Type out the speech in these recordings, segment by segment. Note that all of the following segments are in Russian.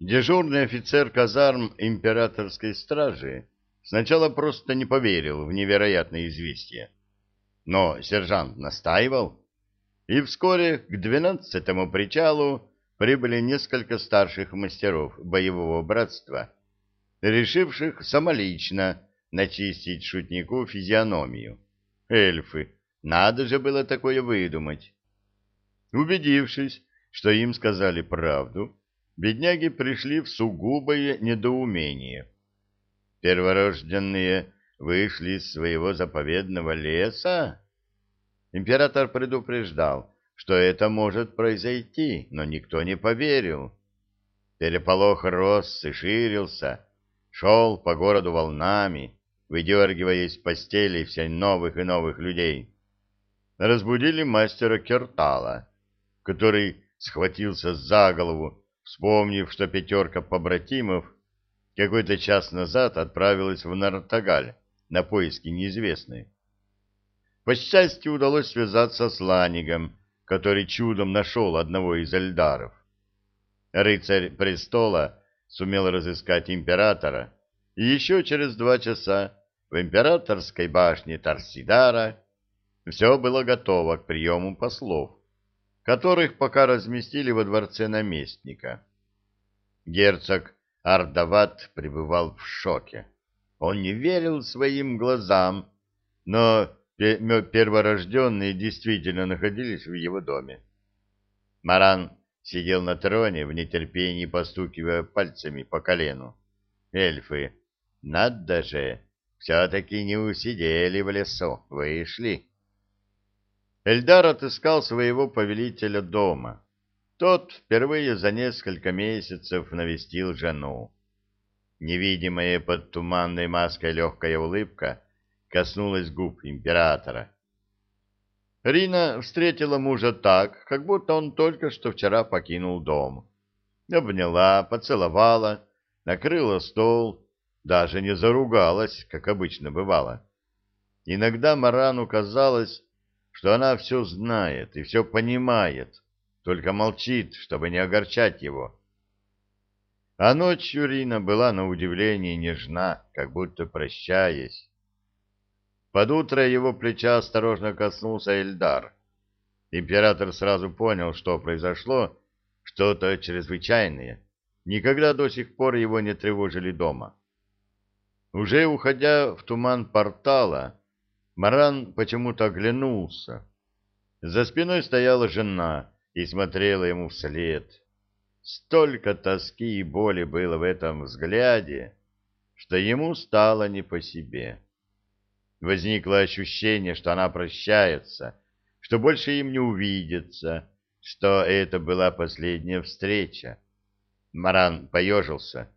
Дежурный офицер казарм императорской стражи сначала просто не поверил в невероятное известие. Но сержант настаивал, и вскоре к двенадцатому причалу прибыли несколько старших мастеров боевого братства, решивших самолично начистить шутнику физиономию. Эльфы, надо же было такое выдумать. Убедившись, что им сказали правду, бедняги пришли в сугубое недоумение. Перворожденные вышли из своего заповедного леса? Император предупреждал, что это может произойти, но никто не поверил. Переполох рос и ширился, шел по городу волнами, выдергивая из постели все новых и новых людей. Разбудили мастера Кертала, который схватился за голову, вспомнив, что пятерка побратимов какой-то час назад отправилась в Нартагаль на поиски неизвестной. По счастью, удалось связаться с Ланигом, который чудом нашел одного из эльдаров. Рыцарь престола сумел разыскать императора, и еще через два часа в императорской башне Тарсидара все было готово к приему послов, которых пока разместили во дворце наместника. Герцог Ардават пребывал в шоке. Он не верил своим глазам, но перворожденные действительно находились в его доме. Маран сидел на троне в нетерпении, постукивая пальцами по колену. Эльфы, надо же, все-таки не усидели в лесу, вышли. Эльдар отыскал своего повелителя дома. Тот впервые за несколько месяцев навестил жену. Невидимая под туманной маской легкая улыбка коснулась губ императора. Рина встретила мужа так, как будто он только что вчера покинул дом. Обняла, поцеловала, накрыла стол, даже не заругалась, как обычно бывало. Иногда Марану казалось, что она все знает и все понимает, только молчит, чтобы не огорчать его. А ночью Рина была на удивление нежна, как будто прощаясь. Под утро его плеча осторожно коснулся Эльдар. Император сразу понял, что произошло, что-то чрезвычайное. Никогда до сих пор его не тревожили дома. Уже уходя в туман портала, Маран почему-то оглянулся. За спиной стояла жена и смотрела ему вслед. Столько тоски и боли было в этом взгляде, что ему стало не по себе. Возникло ощущение, что она прощается, что больше им не увидится, что это была последняя встреча. Маран поежился.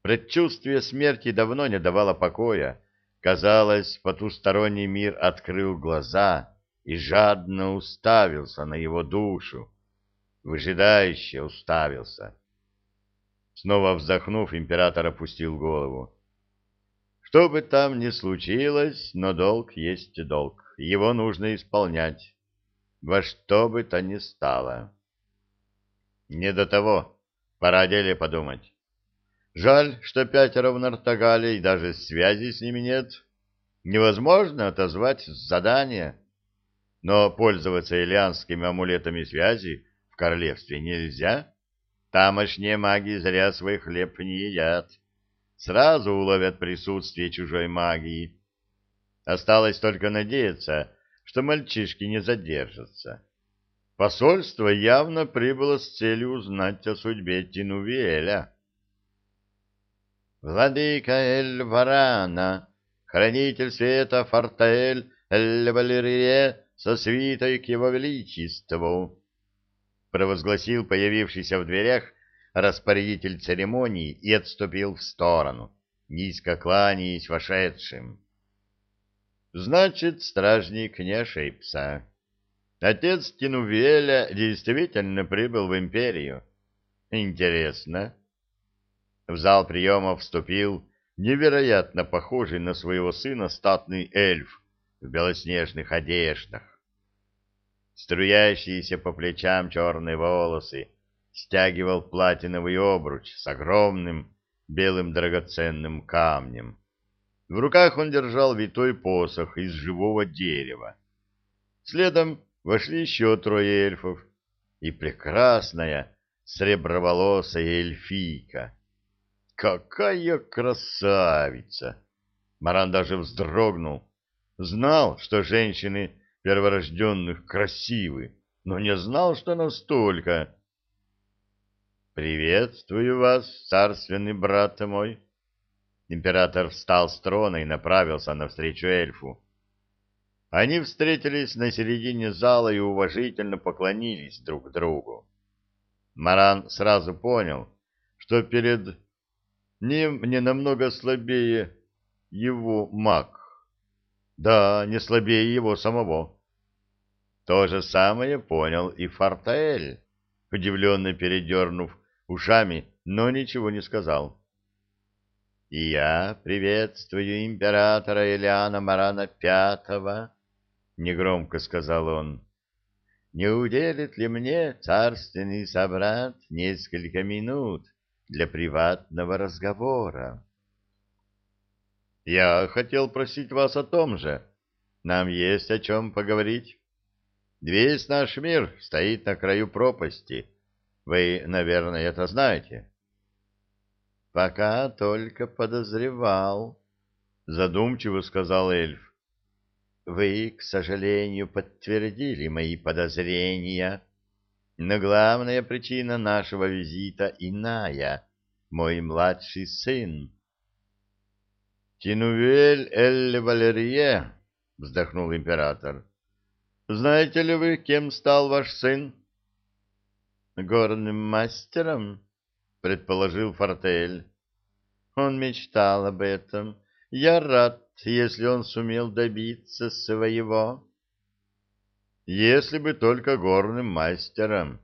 Предчувствие смерти давно не давало покоя. Казалось, потусторонний мир открыл глаза и жадно уставился на его душу. Выжидающе уставился. Снова вздохнув, император опустил голову. Что бы там ни случилось, но долг есть долг. Его нужно исполнять. Во что бы то ни стало. Не до того. Пора о деле подумать. Жаль, что пятеро в Нартагале и даже связи с ними нет. Невозможно отозвать задание. Но пользоваться илианскими амулетами связи в королевстве нельзя. Тамошние маги зря свой хлеб не едят сразу уловят присутствие чужой магии. Осталось только надеяться, что мальчишки не задержатся. Посольство явно прибыло с целью узнать о судьбе Тинувиэля. «Владыка Эль-Варана, хранитель света Фортаэль Эль-Валерие со свитой к его величеству», провозгласил появившийся в дверях распорядитель церемонии и отступил в сторону, низко кланяясь вошедшим. Значит, стражник не ошибся. Отец Тинувеля действительно прибыл в империю. Интересно. В зал приема вступил невероятно похожий на своего сына статный эльф в белоснежных одеждах. Струящиеся по плечам черные волосы стягивал платиновый обруч с огромным белым драгоценным камнем. В руках он держал витой посох из живого дерева. Следом вошли еще трое эльфов и прекрасная среброволосая эльфийка. Какая красавица! Маран даже вздрогнул. Знал, что женщины перворожденных красивы, но не знал, что настолько. «Приветствую вас, царственный брат мой!» Император встал с трона и направился навстречу эльфу. Они встретились на середине зала и уважительно поклонились друг другу. Маран сразу понял, что перед ним не намного слабее его маг. Да, не слабее его самого. То же самое понял и Фортаэль, удивленно передернув ушами, но ничего не сказал. «И я приветствую императора Элиана Марана Пятого», — негромко сказал он. «Не уделит ли мне царственный собрат несколько минут для приватного разговора?» «Я хотел просить вас о том же. Нам есть о чем поговорить». Весь наш мир стоит на краю пропасти. Вы, наверное, это знаете. Пока только подозревал, задумчиво сказал эльф. Вы, к сожалению, подтвердили мои подозрения. Но главная причина нашего визита иная. Мой младший сын. Тинувель Эль Валерье, вздохнул император. Знаете ли вы, кем стал ваш сын? Горным мастером, предположил Фортель. Он мечтал об этом. Я рад, если он сумел добиться своего. Если бы только горным мастером.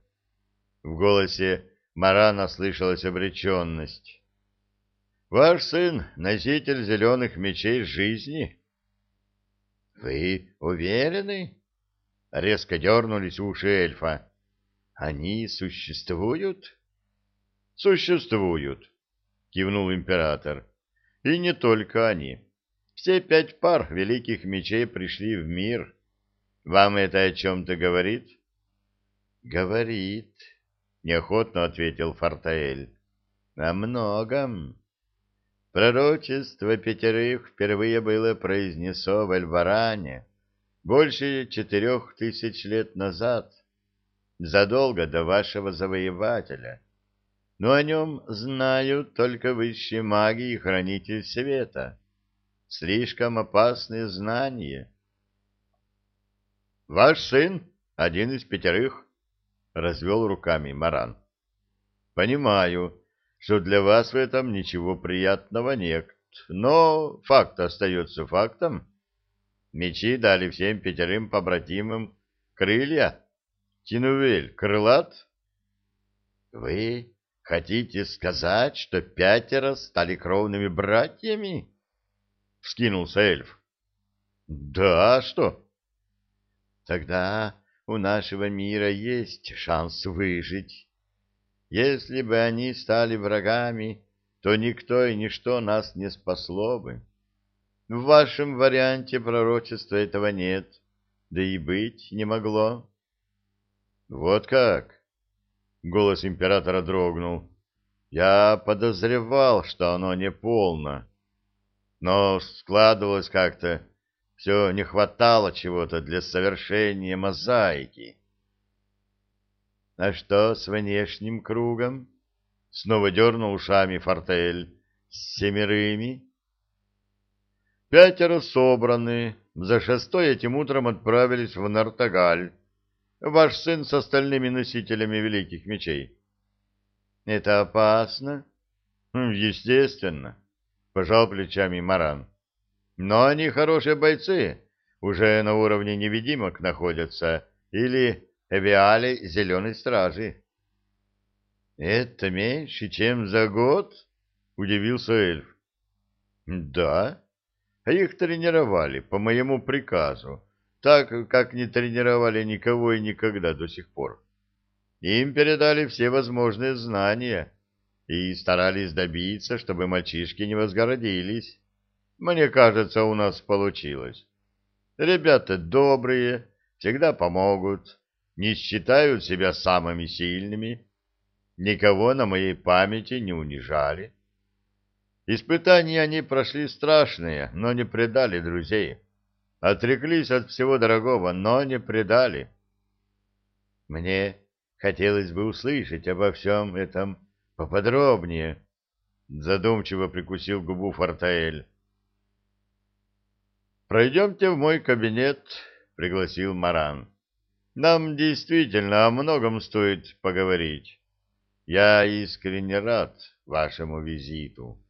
В голосе Марана слышалась обреченность. Ваш сын — носитель зеленых мечей жизни. Вы уверены? Резко дернулись уши эльфа. «Они существуют?» «Существуют», — кивнул император. «И не только они. Все пять пар великих мечей пришли в мир. Вам это о чем-то говорит?» «Говорит», — неохотно ответил Фортаэль. «О многом. Пророчество пятерых впервые было произнесено в Эльваране» больше четырех тысяч лет назад, задолго до вашего завоевателя. Но о нем знают только высшие маги и хранитель света. Слишком опасные знания. Ваш сын — один из пятерых, — развел руками Маран. Понимаю, что для вас в этом ничего приятного нет, но факт остается фактом. Мечи дали всем пятерым побратимам крылья. Тинувель крылат? Вы хотите сказать, что пятеро стали кровными братьями? Вскинулся эльф. Да, а что? Тогда у нашего мира есть шанс выжить. Если бы они стали врагами, то никто и ничто нас не спасло бы. В вашем варианте пророчества этого нет, да и быть не могло. Вот как? Голос императора дрогнул. Я подозревал, что оно не полно, но складывалось как-то, все не хватало чего-то для совершения мозаики. А что с внешним кругом? Снова дернул ушами Фортель. С семерыми? Пятеро собраны, за шестой этим утром отправились в Нартагаль. Ваш сын с остальными носителями великих мечей. Это опасно? Естественно, пожал плечами Маран. Но они хорошие бойцы, уже на уровне невидимок находятся, или эвиали зеленой стражи. Это меньше, чем за год? Удивился эльф. Да, а их тренировали по моему приказу, так, как не тренировали никого и никогда до сих пор. Им передали все возможные знания и старались добиться, чтобы мальчишки не возгородились. Мне кажется, у нас получилось. Ребята добрые, всегда помогут, не считают себя самыми сильными, никого на моей памяти не унижали. Испытания они прошли страшные, но не предали друзей. Отреклись от всего дорогого, но не предали. Мне хотелось бы услышать обо всем этом поподробнее. Задумчиво прикусил губу Фортаэль. «Пройдемте в мой кабинет», — пригласил Маран. «Нам действительно о многом стоит поговорить. Я искренне рад вашему визиту».